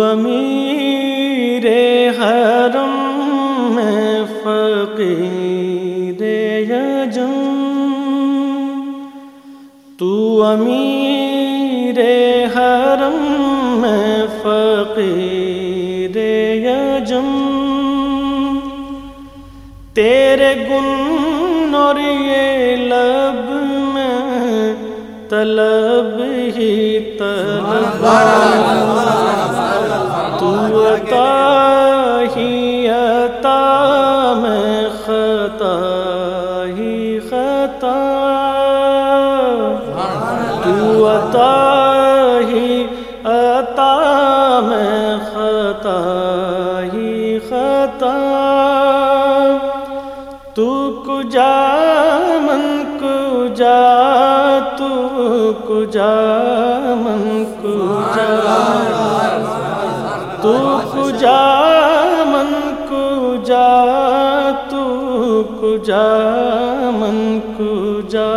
امیر حرم میں فقیر یجم۔ تو امیر حرم میں فقیر یجم۔ تیرے گن اور یہ لب میں طلب ہی طلب۔ تو عطا ہی عطا میں خطا ہی خطا تو عطا ہی عطا میں خطا ہی خطا تو کجا من کجا تو کجا من کجا تو کجا من کجا تو کجا من کجا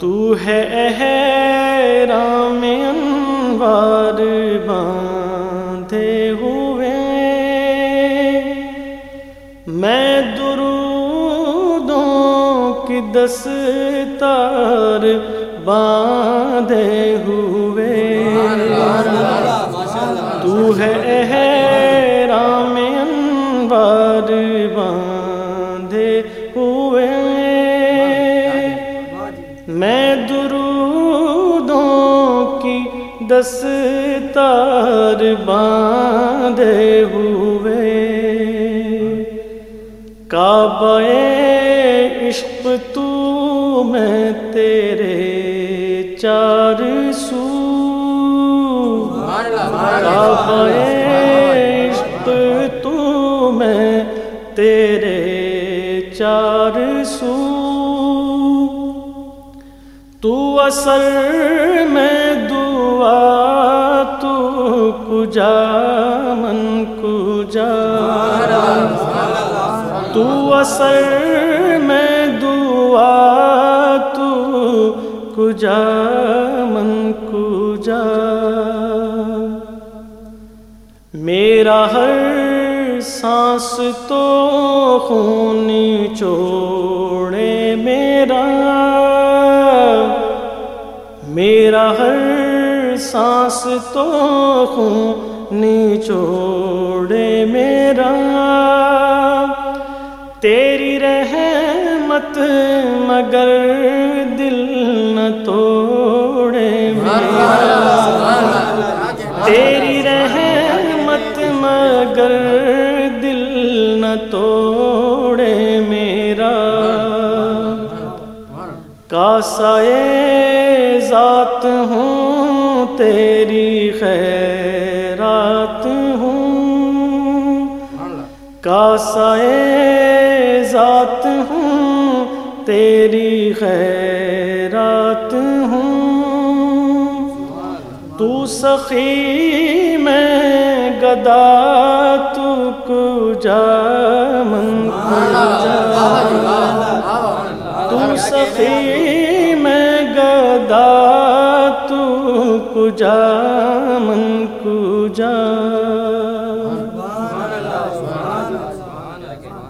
تو ہے احرام انوار باندھے ہوئے۔ میں درودوں کی دستار باندھے ہوئے۔ تو ہے احرام انوار باندھے ہوئے۔ میں درودوں کی دستار باندھے ہوئے۔ کعبہ عشق تو میں تیرے چار سو عشق تو میں تیرے چار سو تو اثر میں دعا تو کجا من کجا تو اثر میں دعا تو کجا میرا ہر سانس تو خون چوڑے میرا۔ میرا ہر سانس تو خون چوڑے میرا۔ تیری رحمت مگر کاسائے ذات ہوں، تیری خیرات ہوں۔ کاسائے ذات ہوں، تیری خیرات ہوں۔ تو سخی میں گدا تو کجا من کجا تو سخی کجا من کجا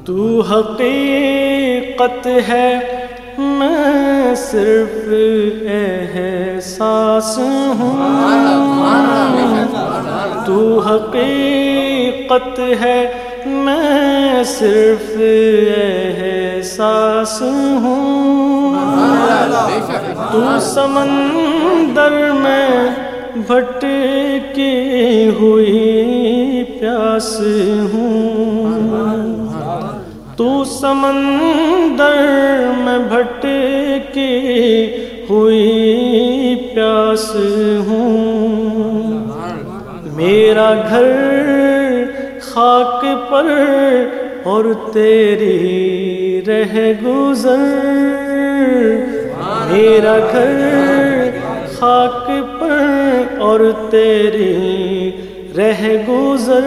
تو حقیقت ہے، میں صرف احساس ہوں۔ تو حقیقت ہے، میں صرف احساس ہوں۔ تو سمندر میں بھٹکی ہوئی پیاس ہوں۔ تو سمندر میں بھٹکی ہوئی پیاس ہوں۔ میرا گھر خاک پر اور تیری رہ گزر۔ میرا گھر خاک اور تیری رہ گزر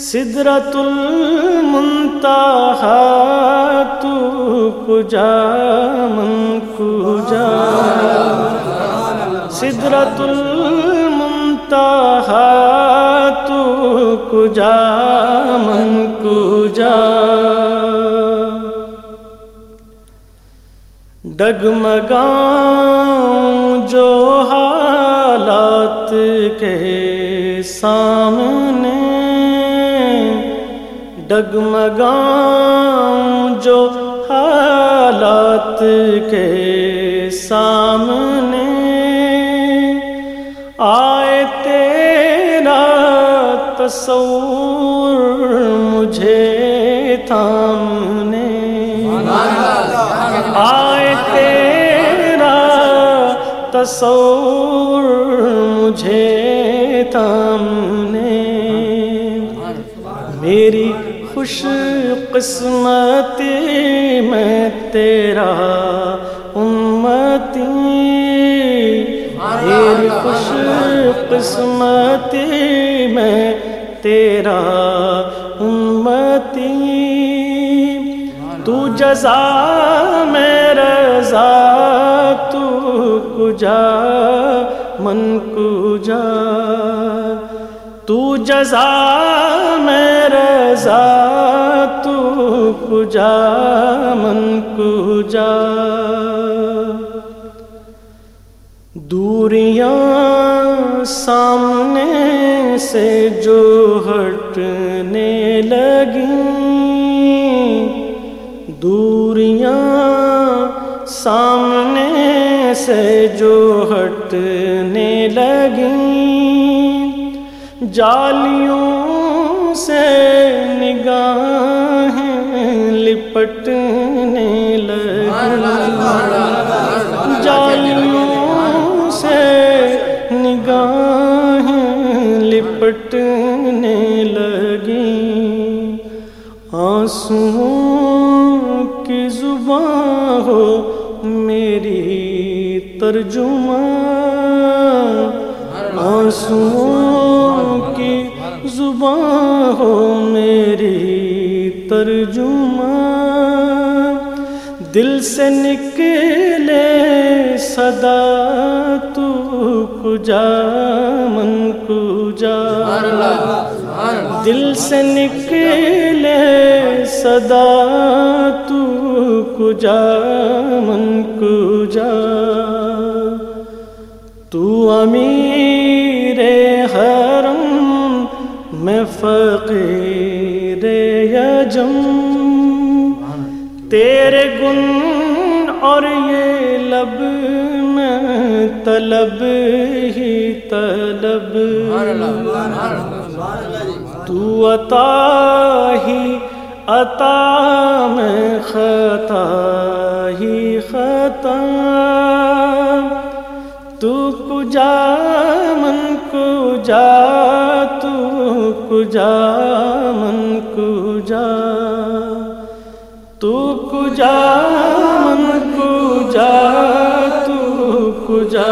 سدرت المنتہا تو کجا من کجا سدرت المنتہا تو کجا من کجا ڈگمگاؤں جو حالات کے سامنے ڈگمگاؤں جو حالات کے سامنے آئے تیرا تصور مجھے تھامنے آئے تیرا تصور مجھے تھامنے میری خوش قسمتی میں تیرا امتی۔ میری خوش قسمتی میں تیرا امتی۔ تو جزا میں رضا تو کجا۔ من کجا تو جزا میں رضا، تو کجا من کجا۔ دوریاں سامنے سے جو ہٹنے لگی دوریاں سامنے سے جو ہٹنے جالیوں سے نگاہیں لپٹنے لگیں۔ جالیوں سے نگاہیں لپٹنے لگیں۔ آنسوں کی زبان ہو میری ترجمہ آنسوں کی زبان ہو میری ترجمہ۔ دل سے نکلے صدا تو کجا، من کجا۔ دل سے نکلے صدا تو کجا، من کجا۔ تو امیر فقیر یجم تیرے گن اور یہ لب میں طلب ہی طلب۔ تو عطا ہی، عطا میں خطا ہی خطا۔ تو کجا من کجا کجا من کجا تو کجا من کجا تو کجا